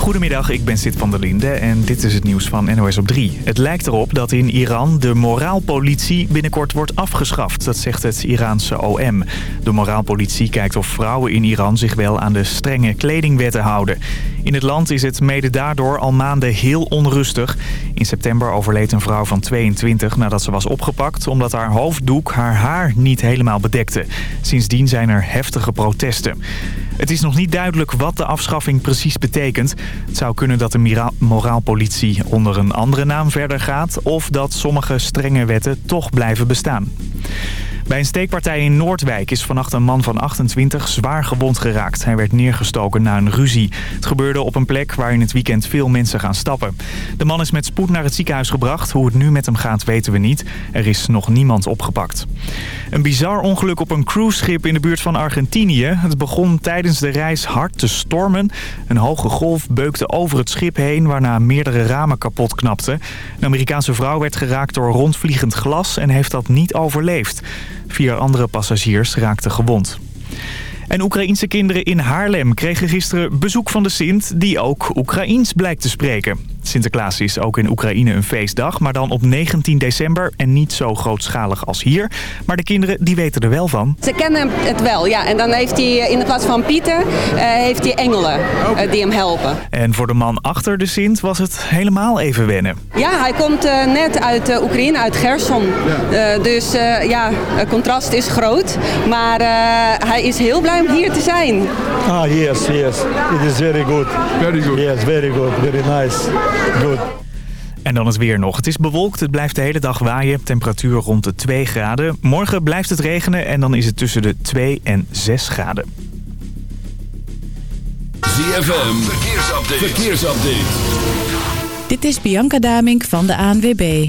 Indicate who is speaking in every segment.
Speaker 1: Goedemiddag, ik ben Sid van der Linde en dit is het nieuws van NOS op 3. Het lijkt erop dat in Iran de moraalpolitie binnenkort wordt afgeschaft. Dat zegt het Iraanse OM. De moraalpolitie kijkt of vrouwen in Iran zich wel aan de strenge kledingwetten houden. In het land is het mede daardoor al maanden heel onrustig. In september overleed een vrouw van 22 nadat ze was opgepakt... omdat haar hoofddoek haar haar niet helemaal bedekte. Sindsdien zijn er heftige protesten. Het is nog niet duidelijk wat de afschaffing precies betekent. Het zou kunnen dat de moraalpolitie onder een andere naam verder gaat... of dat sommige strenge wetten toch blijven bestaan. Bij een steekpartij in Noordwijk is vannacht een man van 28 zwaar gewond geraakt. Hij werd neergestoken na een ruzie. Het gebeurde op een plek waar in het weekend veel mensen gaan stappen. De man is met spoed naar het ziekenhuis gebracht. Hoe het nu met hem gaat weten we niet. Er is nog niemand opgepakt. Een bizar ongeluk op een cruiseschip in de buurt van Argentinië. Het begon tijdens de reis hard te stormen. Een hoge golf beukte over het schip heen waarna meerdere ramen kapot knapten. Een Amerikaanse vrouw werd geraakt door rondvliegend glas en heeft dat niet overleefd. Vier andere passagiers raakten gewond. En Oekraïense kinderen in Haarlem kregen gisteren bezoek van de Sint... die ook Oekraïens blijkt te spreken. Sinterklaas is ook in Oekraïne een feestdag, maar dan op 19 december en niet zo grootschalig als hier. Maar de kinderen die weten er wel van.
Speaker 2: Ze kennen het wel, ja. En dan heeft hij in de plaats van Pieter, uh, heeft hij engelen uh, die hem helpen.
Speaker 1: En voor de man achter de Sint was het helemaal even wennen.
Speaker 2: Ja, hij komt uh, net uit Oekraïne, uit Gerson. Ja. dus ja, het contrast is groot. Maar hij is heel blij om hier te zijn.
Speaker 3: Ah, yes, yes. It is very good.
Speaker 4: Very good.
Speaker 3: Yes, very good. Very nice. Good.
Speaker 1: En dan is weer nog. Het is bewolkt, het blijft de hele dag waaien. Temperatuur rond de 2 graden. Morgen blijft het regenen en dan is het tussen de 2 en 6 graden.
Speaker 5: ZFM, verkeersupdate. verkeersupdate.
Speaker 6: Dit is Bianca Damink van de ANWB.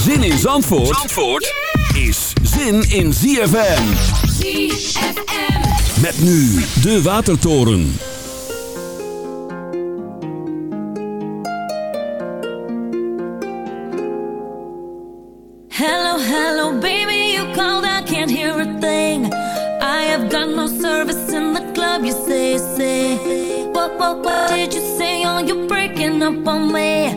Speaker 5: Zin in Zandvoort, Zandvoort is zin in ZFM.
Speaker 7: ZFM.
Speaker 5: Met nu de Watertoren.
Speaker 7: Hello, hello, baby, you called, I can't hear a thing. I have got no service in the club, you say, say. What, what, what did you say? Oh, you're breaking up on me.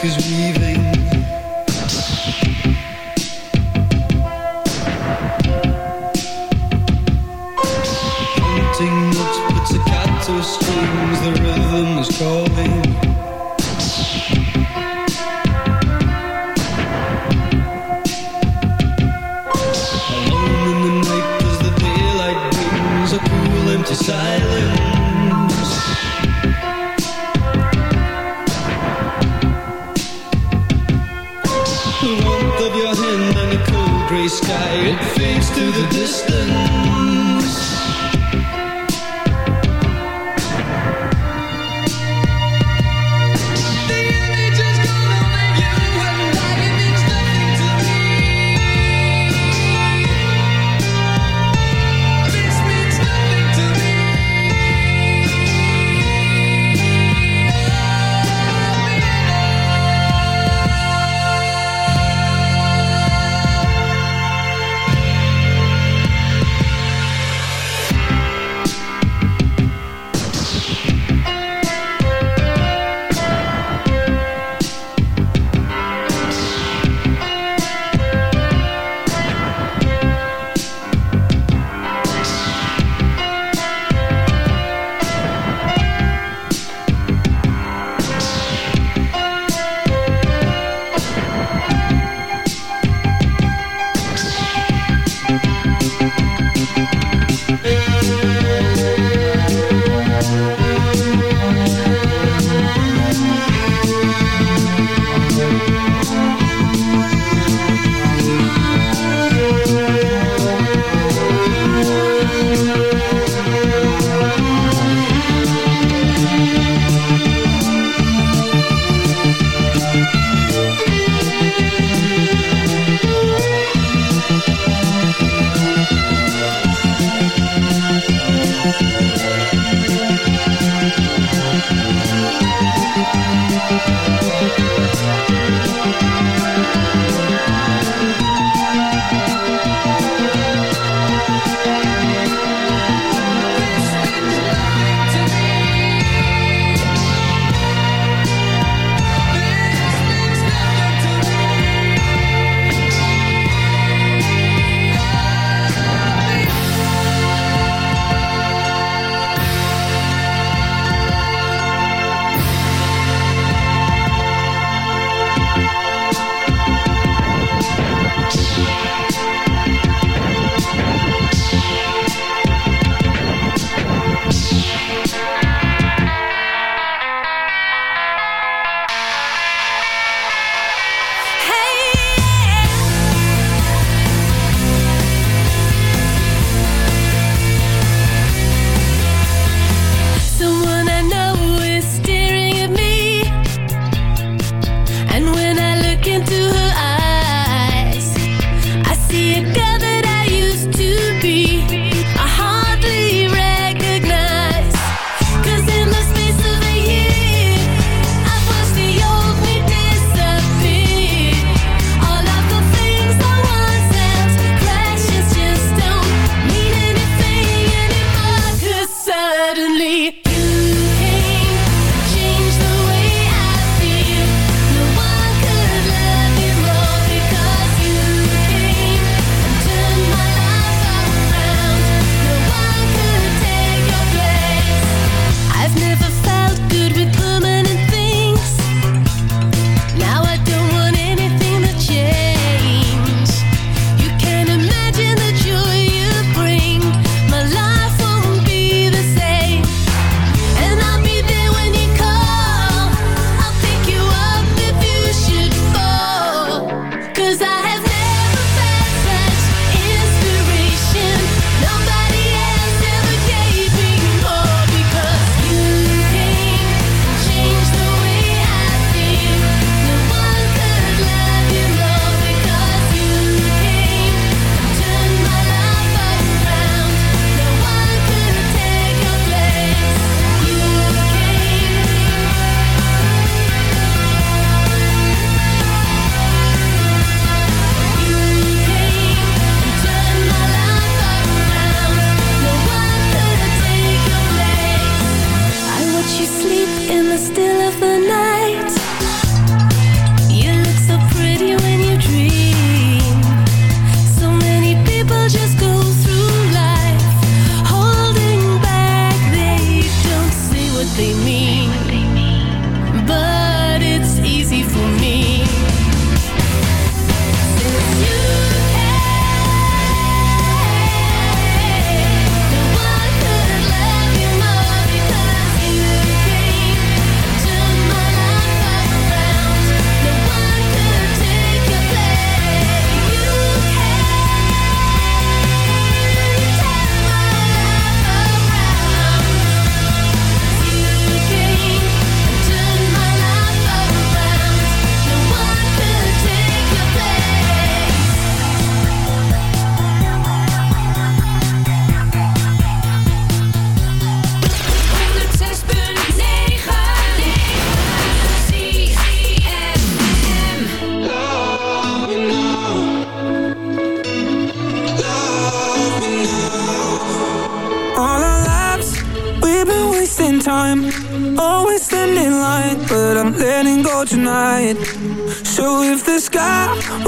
Speaker 7: Cause
Speaker 8: we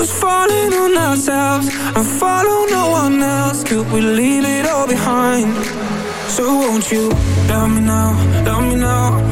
Speaker 9: was falling on ourselves. And follow no one else. Could we leave it all behind? So won't you love me now, love me now?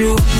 Speaker 9: you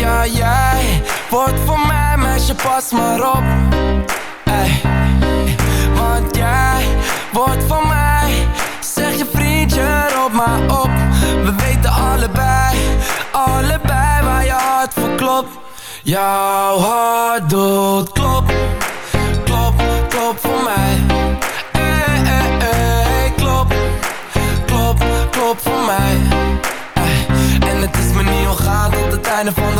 Speaker 10: ja jij wordt voor mij meisje pas maar op. Ey. Want jij wordt voor mij Zeg je vriendje roep maar op. We weten allebei, allebei waar je hart voor klopt. Jouw hart doet klop, klop, klop voor mij. Ey, klop, klop, klop voor mij. En het is me niet ontgaan tot het einde van de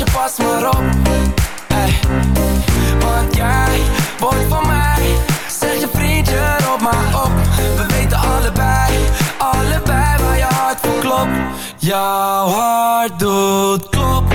Speaker 10: je pas maar op. Hey. Want jij
Speaker 11: wordt van mij Zeg je vriendje, op maar op. We weten allebei, allebei waar je hart voor klopt. Jouw hart doet klop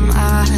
Speaker 12: I.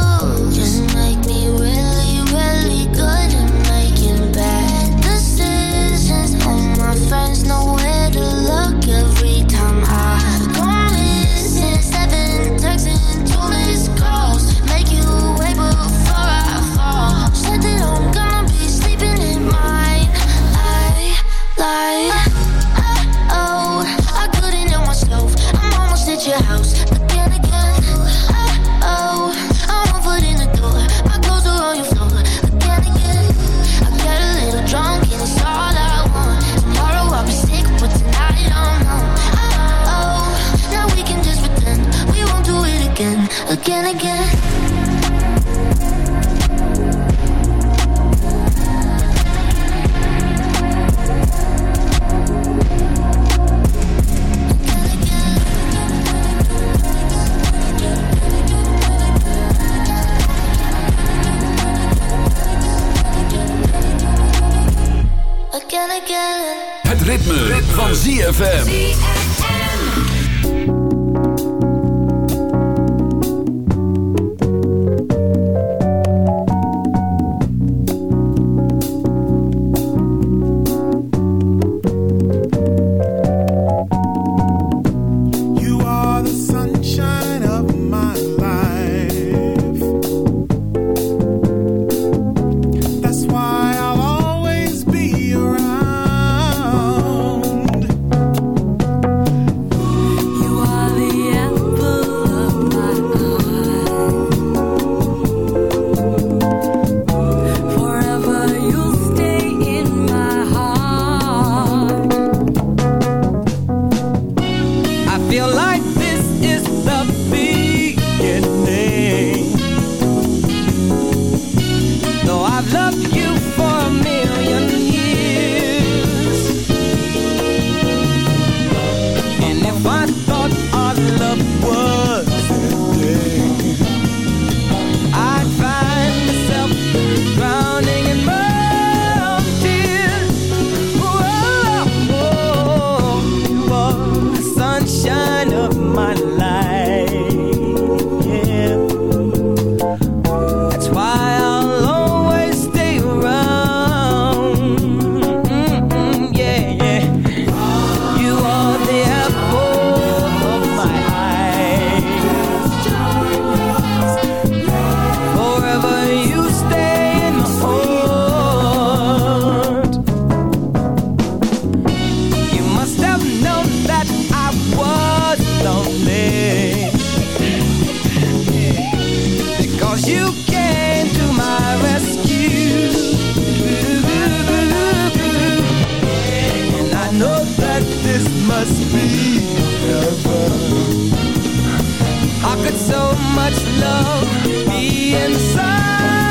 Speaker 12: Het ritme.
Speaker 5: van ZFM.
Speaker 11: must be heaven. How could so much love be inside.